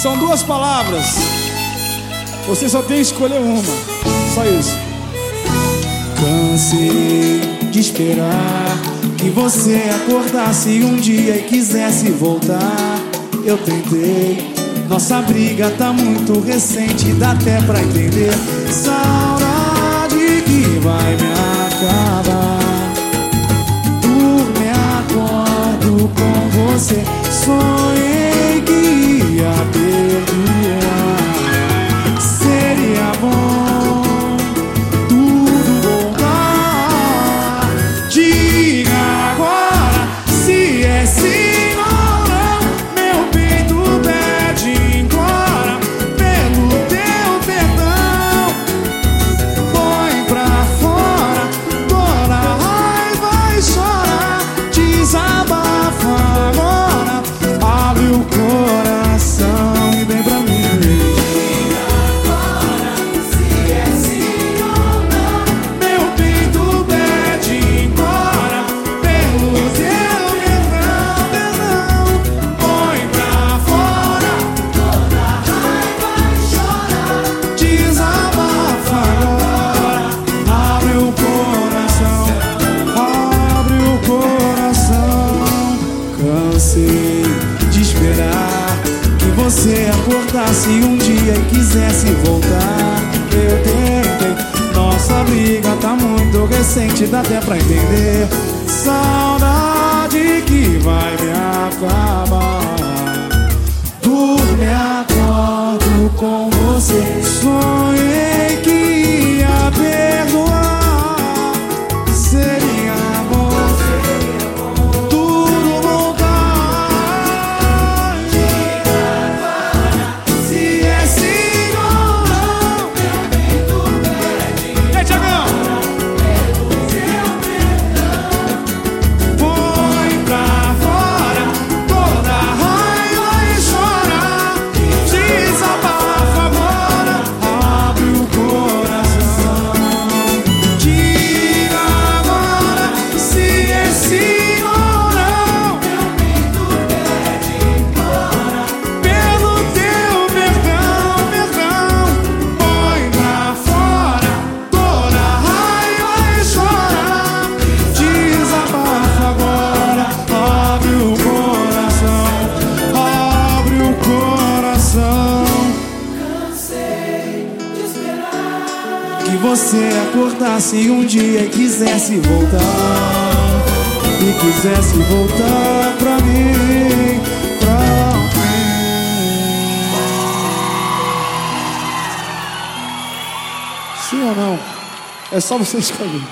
São duas palavras. Você só tem que escolher uma. Só isso. Cansei de esperar que você acordasse um dia e quisesse voltar. Eu tentei, nossa briga tá muito recente, dá até pra entender. Saudade que vai me Cansei de esperar que você acordasse um dia e quisesse voltar. Eu tentei. Nossa briga tá muito recente, dá até pra entender. Saudade que vai me acabar. Dorme, acordo com você. Você acordasse um dia e quisesse voltar, e quisesse voltar pra mim, pra mim. Sim ou não? É só você escolher.